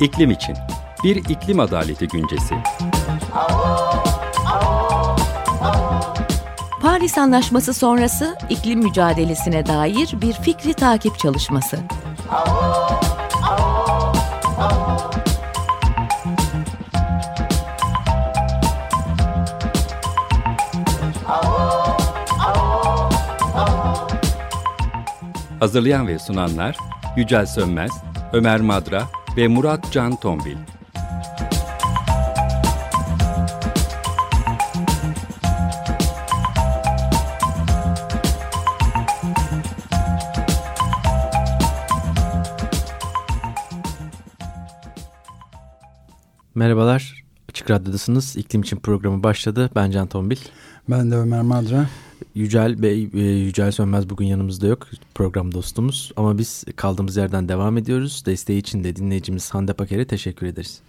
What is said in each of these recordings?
İklim için bir iklim adaleti güncesi. Paris Anlaşması sonrası iklim mücadelesine dair bir fikri takip çalışması. Hazırlayan ve sunanlar Yücel Sönmez, Ömer Madra ve Murat Can Tombil. Merhabalar, Açık Radyo'dasınız. İklim için programı başladı. Ben Can Tombil. Ben de Ömer Madra. Yücel Bey, e, Yücel Sönmez bugün yanımızda yok. Program dostumuz. Ama biz kaldığımız yerden devam ediyoruz. Desteği için de dinleyicimiz Hande Paker'e teşekkür ederiz.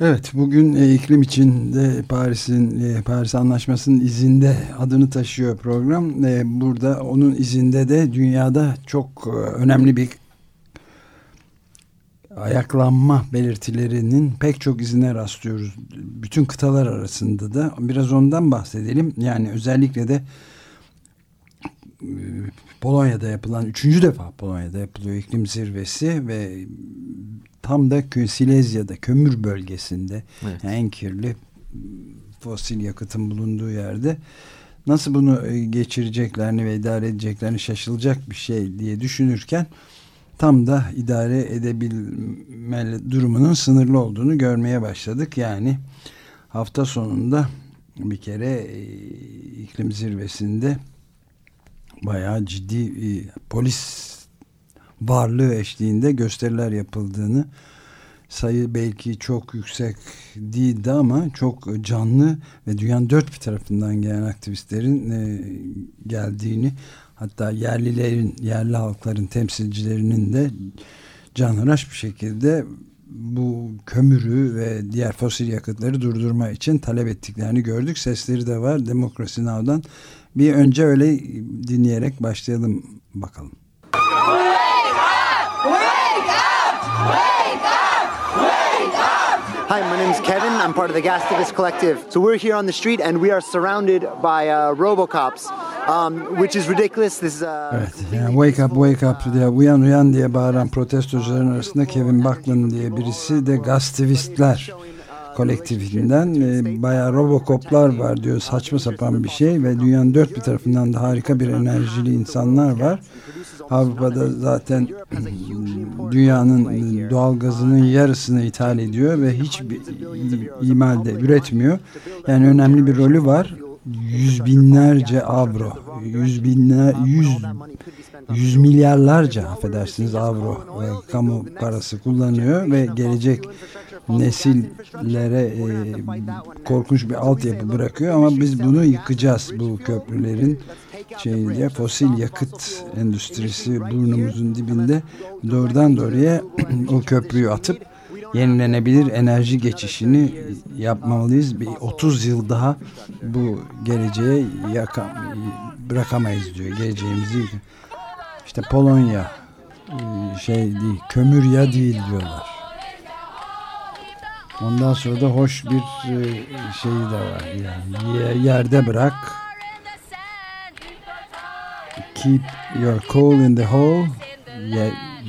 Evet, bugün e, iklim için de Paris'in e, Paris Anlaşması'nın izinde adını taşıyor program. E, burada onun izinde de dünyada çok e, önemli bir ayaklanma belirtilerinin pek çok izine rastlıyoruz. Bütün kıtalar arasında da biraz ondan bahsedelim. Yani özellikle de e, Polonya'da yapılan, üçüncü defa Polonya'da yapılıyor iklim zirvesi ve tam da Silezya'da, kömür bölgesinde evet. yani en kirli fosil yakıtın bulunduğu yerde nasıl bunu e, geçireceklerini ve idare edeceklerini şaşılacak bir şey diye düşünürken tam da idare edebilme durumunun sınırlı olduğunu görmeye başladık. Yani hafta sonunda bir kere e, iklim zirvesinde bayağı ciddi e, polis varlığı eşliğinde gösteriler yapıldığını sayı belki çok yüksek değildi ama çok canlı ve dünyanın dört bir tarafından gelen aktivistlerin e, geldiğini hatta yerlilerin, yerli halkların temsilcilerinin de canhıraş bir şekilde bu kömürü ve diğer fosil yakıtları durdurma için talep ettiklerini gördük. Sesleri de var Demokrasi Now'dan. Bir önce öyle dinleyerek başlayalım bakalım. Hi, my name is Kevin. I'm part of the Gastivist Collective. So we're here on the street and we are surrounded by uh, Robocops. Um, which is ridiculous. This is, uh, evet, yani wake up, wake up diye uyan uyan diye bağıran protestocuların arasında Kevin Buckland diye birisi de Gastivistler kolektifinden e, bayağı robokoplar var diyor saçma sapan bir şey ve dünyanın dört bir tarafından da harika bir enerjili insanlar var. Avrupa'da zaten dünyanın doğal gazının yarısını ithal ediyor ve hiçbir imalde üretmiyor. Yani önemli bir rolü var yüz binlerce avro, yüz binler, yüz, yüz milyarlarca affedersiniz avro e, kamu parası kullanıyor ve gelecek nesillere e, korkunç bir altyapı bırakıyor ama biz bunu yıkacağız bu köprülerin şeyinde fosil yakıt endüstrisi burnumuzun dibinde doğrudan doğruya o köprüyü atıp yenilenebilir enerji geçişini yapmalıyız. Bir 30 yıl daha bu geleceğe yakam, bırakamayız diyor. Geleceğimizi işte Polonya e, şey değil, kömür ya değil diyorlar. Ondan sonra da hoş bir şey de var. Yani yerde bırak. Keep your coal in the hole.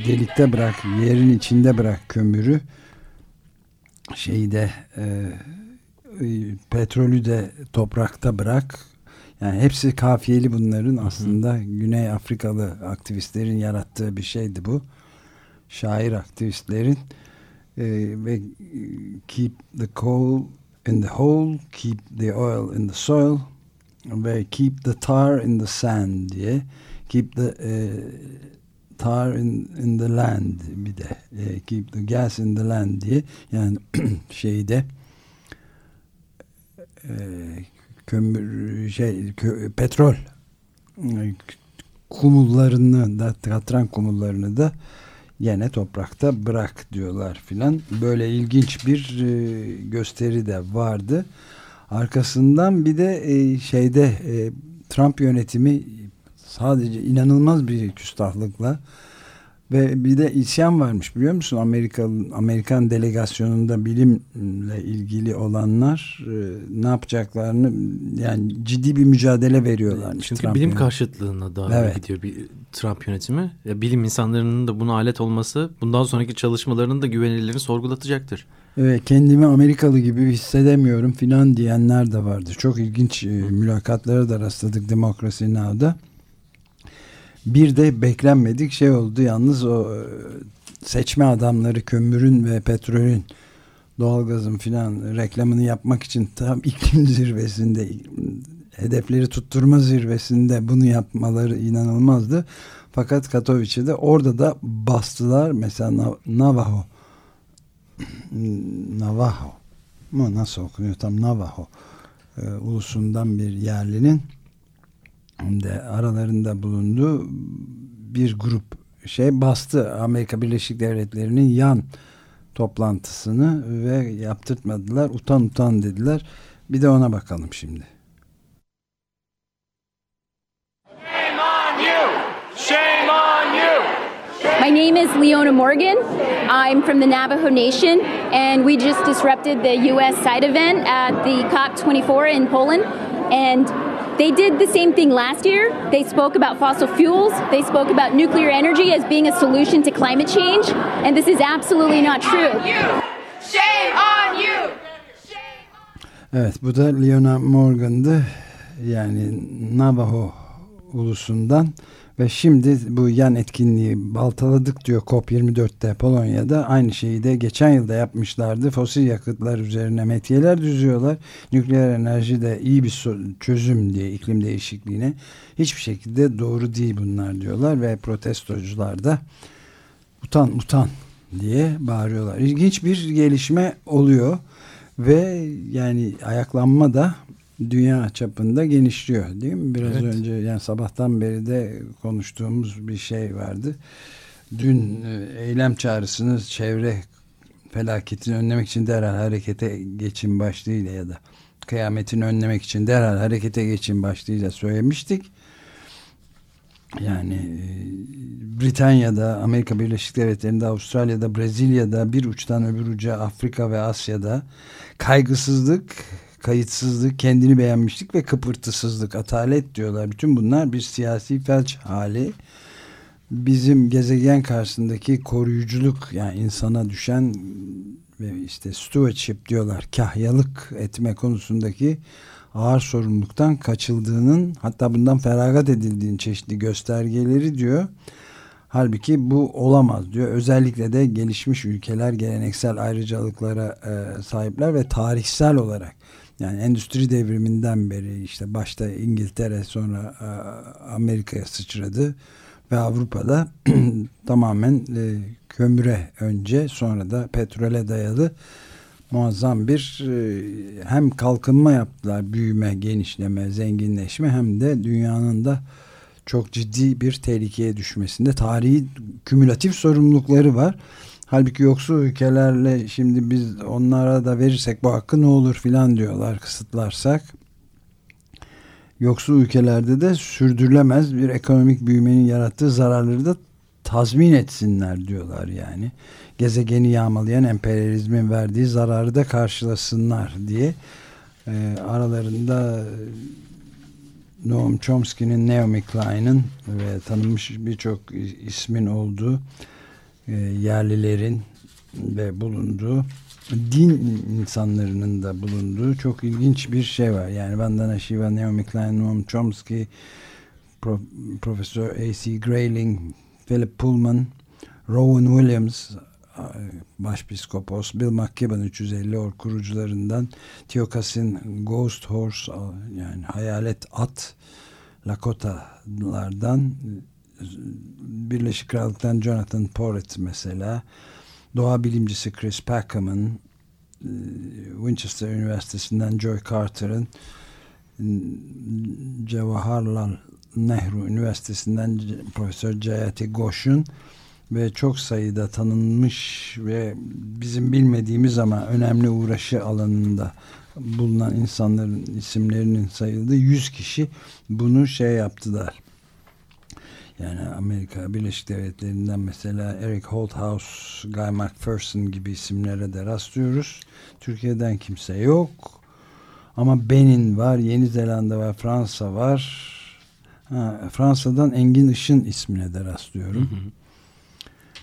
Delikte bırak, yerin içinde bırak kömürü şeyde e, e, petrolü de toprakta bırak. Yani hepsi kafiyeli bunların aslında hı hı. Güney Afrikalı aktivistlerin yarattığı bir şeydi bu. Şair aktivistlerin e, ve keep the coal in the hole, keep the oil in the soil ve keep the tar in the sand diye keep the e, tar in, in the land bir de e, keep the gas in the land diye yani şeyde e, kömür şey kö, petrol e, kumullarını da katran kumullarını da yine toprakta bırak diyorlar filan. Böyle ilginç bir e, gösteri de vardı. Arkasından bir de e, şeyde e, Trump yönetimi sadece inanılmaz bir küstahlıkla Ve bir de isyan varmış biliyor musun? Amerika Amerikan delegasyonunda bilimle ilgili olanlar e, ne yapacaklarını yani ciddi bir mücadele veriyorlarmış. Çünkü Trump bilim karşıtlığına doğru Evet. gidiyor bir Trump yönetimi. Ya bilim insanlarının da buna alet olması bundan sonraki çalışmalarının da güvenilirliğini sorgulatacaktır. Evet, kendimi Amerikalı gibi hissedemiyorum filan diyenler de vardı. Çok ilginç e, mülakatlara da rastladık Demokrasi Now'da. Bir de beklenmedik şey oldu. Yalnız o e, seçme adamları kömürün ve petrolün doğalgazın filan reklamını yapmak için tam iklim zirvesinde hedefleri tutturma zirvesinde bunu yapmaları inanılmazdı. Fakat Katowice'de orada da bastılar. Mesela Nav- Navajo. Navajo mu? Nasıl okunuyor? Tam Navajo e, ulusundan bir yerlinin de aralarında bulunduğu bir grup şey bastı Amerika Birleşik Devletleri'nin yan toplantısını ve yaptırtmadılar utan utan dediler bir de ona bakalım şimdi. My name is Leona Morgan. I'm from the Navajo Nation, and we just disrupted the U.S. side event at the COP24 in Poland. And they did the same thing last year. They spoke about fossil fuels, they spoke about nuclear energy as being a solution to climate change, and this is absolutely not true. You! Shame on you! Evet bu da Leona Morgan'dı yani Navajo ulusundan ve şimdi bu yan etkinliği baltaladık diyor COP24'te Polonya'da. Aynı şeyi de geçen yılda yapmışlardı. Fosil yakıtlar üzerine metiyeler düzüyorlar. Nükleer enerji de iyi bir çözüm diye iklim değişikliğine hiçbir şekilde doğru değil bunlar diyorlar ve protestocular da utan utan diye bağırıyorlar. İlginç bir gelişme oluyor ve yani ayaklanma da dünya çapında genişliyor değil mi? Biraz Evet. önce yani sabahtan beri de konuştuğumuz bir şey vardı. Dün e, eylem çağrısını çevre felaketini önlemek için derhal harekete geçin başlığıyla ya da kıyametini önlemek için derhal harekete geçin başlığıyla söylemiştik. Yani e, Britanya'da, Amerika Birleşik Devletleri'nde, Avustralya'da, Brezilya'da, bir uçtan öbür uca Afrika ve Asya'da kaygısızlık, kayıtsızlık, kendini beğenmişlik ve kıpırtısızlık, atalet diyorlar. Bütün bunlar bir siyasi felç hali. Bizim gezegen karşısındaki koruyuculuk yani insana düşen ve işte stewardship diyorlar kahyalık etme konusundaki ağır sorumluluktan kaçıldığının hatta bundan feragat edildiğinin çeşitli göstergeleri diyor. Halbuki bu olamaz diyor. Özellikle de gelişmiş ülkeler geleneksel ayrıcalıklara e, sahipler ve tarihsel olarak yani endüstri devriminden beri işte başta İngiltere sonra e, Amerika'ya sıçradı ve Avrupa'da tamamen e, kömüre önce sonra da petrole dayalı muazzam bir e, hem kalkınma yaptılar büyüme, genişleme, zenginleşme hem de dünyanın da çok ciddi bir tehlikeye düşmesinde tarihi kümülatif sorumlulukları var. Halbuki yoksul ülkelerle şimdi biz onlara da verirsek bu hakkı ne olur filan diyorlar kısıtlarsak. Yoksul ülkelerde de sürdürülemez bir ekonomik büyümenin yarattığı zararları da tazmin etsinler diyorlar yani. Gezegeni yağmalayan emperyalizmin verdiği zararı da karşılasınlar diye e, aralarında Noam Chomsky'nin, Naomi Klein'in ve tanınmış birçok ismin olduğu e, yerlilerin ve bulunduğu din insanlarının da bulunduğu çok ilginç bir şey var. Yani Vandana Shiva, Naomi Klein, Noam Chomsky, Pro, Profesör A.C. Grayling, Philip Pullman, Rowan Williams, Başpiskopos, Bill McKibben 350 or kurucularından, Theokas'in Ghost Horse yani hayalet at, Lakota'lardan Birleşik Krallık'tan Jonathan Porritt mesela doğa bilimcisi Chris Packham'ın Winchester Üniversitesi'nden Joy Carter'ın Jawaharlal Nehru Üniversitesi'nden Profesör Jayati Ghosh'un ve çok sayıda tanınmış ve bizim bilmediğimiz ama önemli uğraşı alanında bulunan insanların isimlerinin sayıldığı 100 kişi bunu şey yaptılar. Yani Amerika Birleşik Devletleri'nden mesela Eric Holthouse, Guy McPherson gibi isimlere de rastlıyoruz. Türkiye'den kimse yok. Ama Benin var, Yeni Zelanda var, Fransa var. Ha, Fransa'dan Engin Işın ismine de rastlıyorum. Hı hı.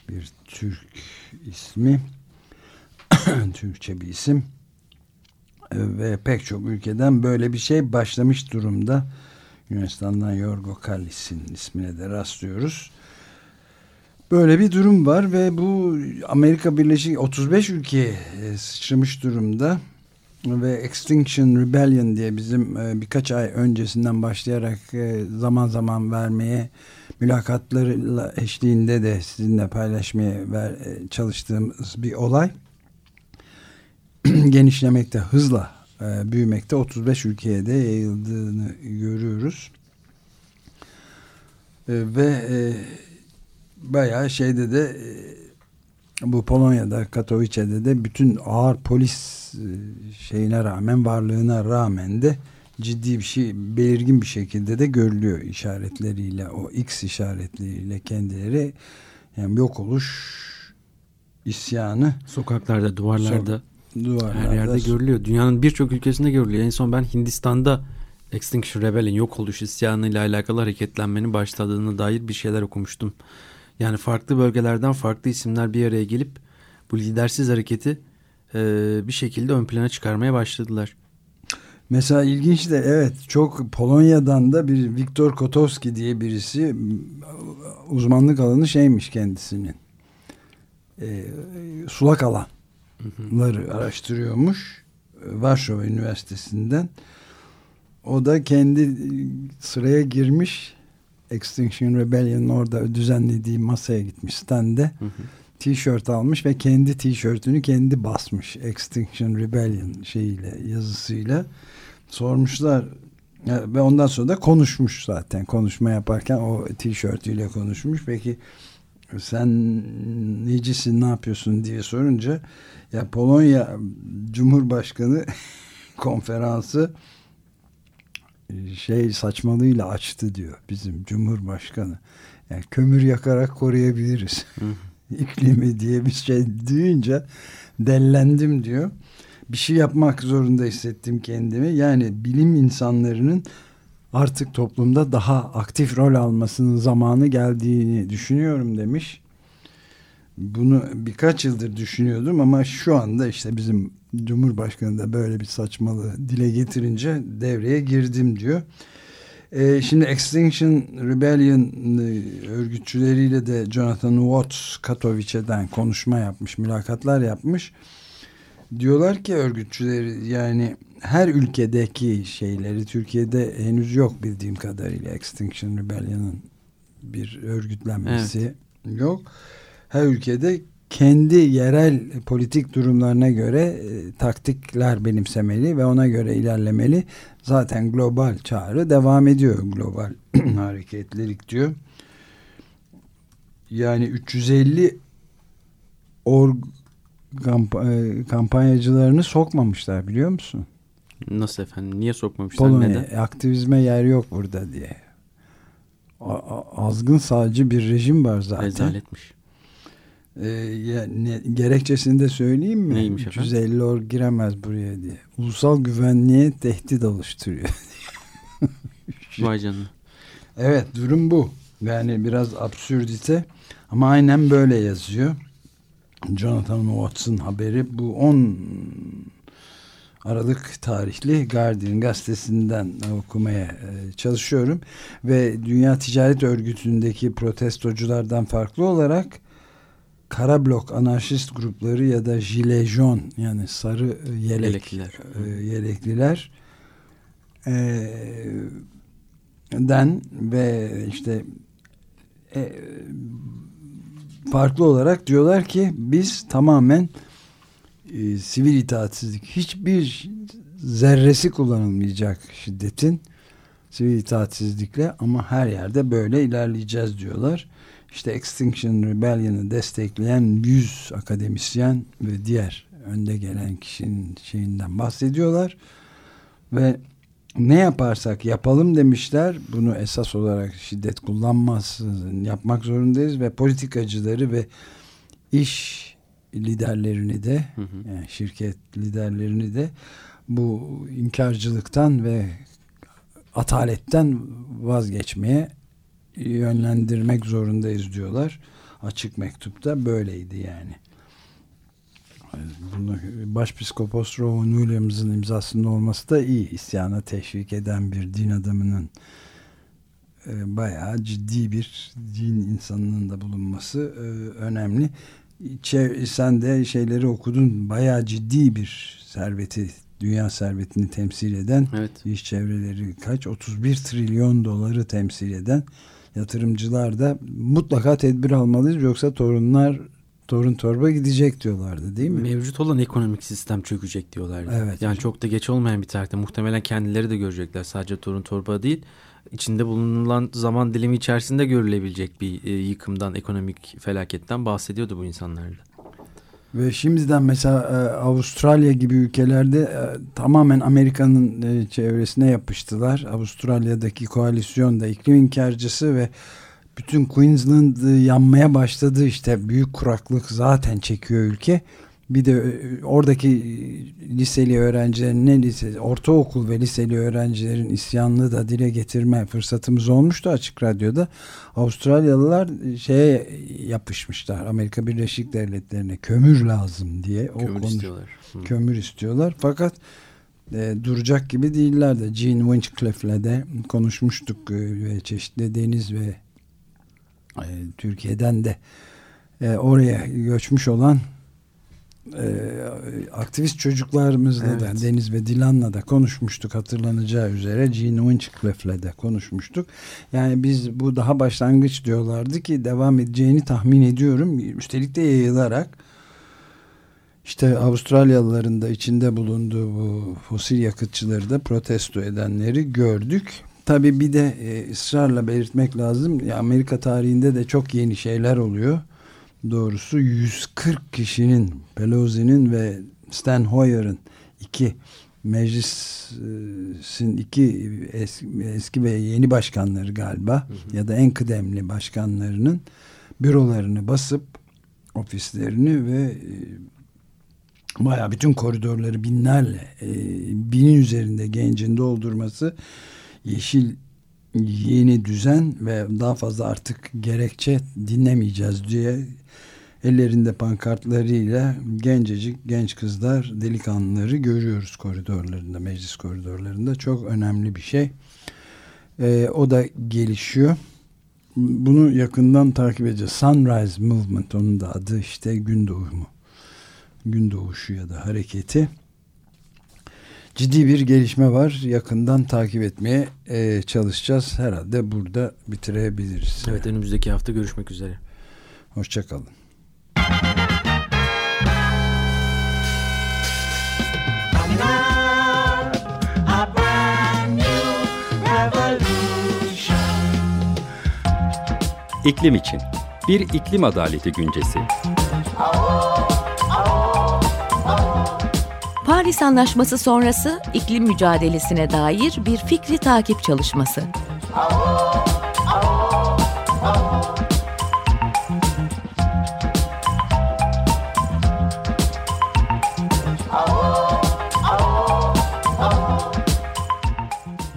Bir Türk ismi. Türkçe bir isim. Ve pek çok ülkeden böyle bir şey başlamış durumda. Yunanistan'dan Yorgo Kallis'in ismine de rastlıyoruz. Böyle bir durum var ve bu Amerika Birleşik 35 ülke sıçramış durumda ve Extinction Rebellion diye bizim e, birkaç ay öncesinden başlayarak e, zaman zaman vermeye mülakatlarıyla eşliğinde de sizinle paylaşmaya e, çalıştığımız bir olay genişlemekte hızla büyümekte 35 ülkeye de yayıldığını görüyoruz. Ve bayağı şeyde de bu Polonya'da Katowice'de de bütün ağır polis e, şeyine rağmen varlığına rağmen de ciddi bir şey belirgin bir şekilde de görülüyor işaretleriyle o X işaretleriyle kendileri yani yok oluş isyanı sokaklarda duvarlarda, duvarlarda her yerde görülüyor. Dünyanın birçok ülkesinde görülüyor. En son ben Hindistan'da Extinction Rebellion yok oluş isyanıyla alakalı hareketlenmenin başladığına dair bir şeyler okumuştum. Yani farklı bölgelerden farklı isimler bir araya gelip bu lidersiz hareketi e, bir şekilde ön plana çıkarmaya başladılar. Mesela ilginç de evet çok Polonya'dan da bir Viktor Kotowski diye birisi uzmanlık alanı şeymiş kendisinin. E, sulak alanları araştırıyormuş. Varşova Üniversitesi'nden. O da kendi sıraya girmiş Extinction Rebellion'ın orada düzenlediği masaya gitmiş stande. Tişört almış ve kendi tişörtünü kendi basmış. Extinction Rebellion şeyiyle yazısıyla. Sormuşlar ve ondan sonra da konuşmuş zaten. Konuşma yaparken o tişörtüyle konuşmuş. Peki sen necisin ne yapıyorsun diye sorunca ya Polonya Cumhurbaşkanı konferansı şey saçmalığıyla açtı diyor bizim Cumhurbaşkanı. Yani kömür yakarak koruyabiliriz. iklimi diye bir şey duyunca dellendim diyor. Bir şey yapmak zorunda hissettim kendimi. Yani bilim insanlarının artık toplumda daha aktif rol almasının zamanı geldiğini düşünüyorum demiş. Bunu birkaç yıldır düşünüyordum ama şu anda işte bizim Cumhurbaşkanı da böyle bir saçmalığı dile getirince devreye girdim diyor. Ee, şimdi Extinction Rebellion e, örgütçüleriyle de Jonathan Watts Katowice'den konuşma yapmış, mülakatlar yapmış. Diyorlar ki örgütçüleri yani her ülkedeki şeyleri Türkiye'de henüz yok bildiğim kadarıyla Extinction Rebellion'ın bir örgütlenmesi evet. yok. Her ülkede kendi yerel politik durumlarına göre e, taktikler benimsemeli ve ona göre ilerlemeli. Zaten global çağrı devam ediyor. Global hareketlilik diyor. Yani 350 org kamp e, kampanyacılarını sokmamışlar biliyor musun? Nasıl efendim? Niye sokmamışlar? Polonya, Neden? Aktivizme yer yok burada diye. A azgın sağcı bir rejim var zaten. Rezaletmiş. Ee, ya, ne, gerekçesini de söyleyeyim mi? Neymiş 350 or giremez buraya diye. Ulusal güvenliğe tehdit oluşturuyor. Vay canına. Evet durum bu. Yani biraz absürdite ama aynen böyle yazıyor. Jonathan Watts'ın haberi bu 10 Aralık tarihli Guardian gazetesinden okumaya e, çalışıyorum ve Dünya Ticaret Örgütü'ndeki protestoculardan farklı olarak kara blok anarşist grupları ya da jilejon yani sarı yelek, yelekliler, e, yelekliler e, den ve işte e, farklı olarak diyorlar ki biz tamamen e, sivil itaatsizlik hiçbir zerresi kullanılmayacak şiddetin sivil itaatsizlikle ama her yerde böyle ilerleyeceğiz diyorlar. İşte Extinction Rebellion'ı destekleyen 100 akademisyen ve diğer önde gelen kişinin şeyinden bahsediyorlar. Ve ne yaparsak yapalım demişler. Bunu esas olarak şiddet kullanmazsın yapmak zorundayız ve politikacıları ve iş liderlerini de hı hı. Yani şirket liderlerini de bu inkarcılıktan ve ataletten vazgeçmeye yönlendirmek zorundayız diyorlar. Açık mektupta böyleydi yani. Bunu Başpiskopos Rowan Williams'ın imzasının olması da iyi. İsyana teşvik eden bir din adamının e, bayağı ciddi bir din insanının da bulunması e, önemli. sen de şeyleri okudun. Bayağı ciddi bir serveti, dünya servetini temsil eden evet. iş çevreleri kaç? 31 trilyon doları temsil eden yatırımcılar da mutlaka tedbir almalıyız yoksa torunlar torun torba gidecek diyorlardı değil mi? Mevcut olan ekonomik sistem çökecek diyorlardı. Evet. Yani çok da geç olmayan bir tarihte muhtemelen kendileri de görecekler. Sadece torun torba değil. içinde bulunan zaman dilimi içerisinde görülebilecek bir e, yıkımdan, ekonomik felaketten bahsediyordu bu insanlar da. Ve şimdiden mesela e, Avustralya gibi ülkelerde e, tamamen Amerika'nın e, çevresine yapıştılar. Avustralya'daki koalisyon da iklim inkarcısı ve bütün Queensland yanmaya başladı işte büyük kuraklık zaten çekiyor ülke. Bir de e, oradaki liseli öğrencilerin ne lise, ortaokul ve liseli öğrencilerin isyanını da dile getirme fırsatımız olmuştu açık radyoda. Avustralyalılar şeye yapışmışlar Amerika Birleşik Devletleri'ne kömür lazım diye. Kömür o konu, istiyorlar. Hı. Kömür istiyorlar fakat e, duracak gibi değiller de Gene Winchcliffe'le de konuşmuştuk e, ve çeşitli deniz ve e, Türkiye'den de e, oraya göçmüş olan e, aktivist çocuklarımızla evet. da Deniz ve Dilan'la da konuşmuştuk hatırlanacağı üzere Gene Winchcliffe'le de konuşmuştuk. Yani biz bu daha başlangıç diyorlardı ki devam edeceğini tahmin ediyorum. Üstelik de yayılarak işte Avustralyalıların da içinde bulunduğu bu fosil yakıtçıları da protesto edenleri gördük. Tabi bir de e, ısrarla belirtmek lazım. Ya Amerika tarihinde de çok yeni şeyler oluyor. Doğrusu 140 kişinin Pelosi'nin ve Stan Hoyer'ın iki meclisin iki eski, eski ve yeni başkanları galiba hı hı. ya da en kıdemli başkanlarının bürolarını basıp ofislerini ve e, baya bütün koridorları binlerle e, binin üzerinde gencin doldurması yeşil yeni düzen ve daha fazla artık gerekçe dinlemeyeceğiz diye ellerinde pankartlarıyla gencecik genç kızlar delikanlıları görüyoruz koridorlarında meclis koridorlarında. Çok önemli bir şey. Ee, o da gelişiyor. Bunu yakından takip edeceğiz. Sunrise Movement onun da adı işte gün doğumu gün doğuşu ya da hareketi ciddi bir gelişme var. Yakından takip etmeye e, çalışacağız. Herhalde burada bitirebiliriz. Evet önümüzdeki hafta görüşmek üzere. Hoşçakalın. İklim için bir iklim adaleti güncesi. Paris Anlaşması sonrası iklim mücadelesine dair bir fikri takip çalışması.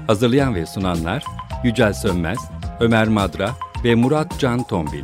Hazırlayan ve sunanlar Yücel Sönmez, Ömer Madra ve Murat Can Tombil.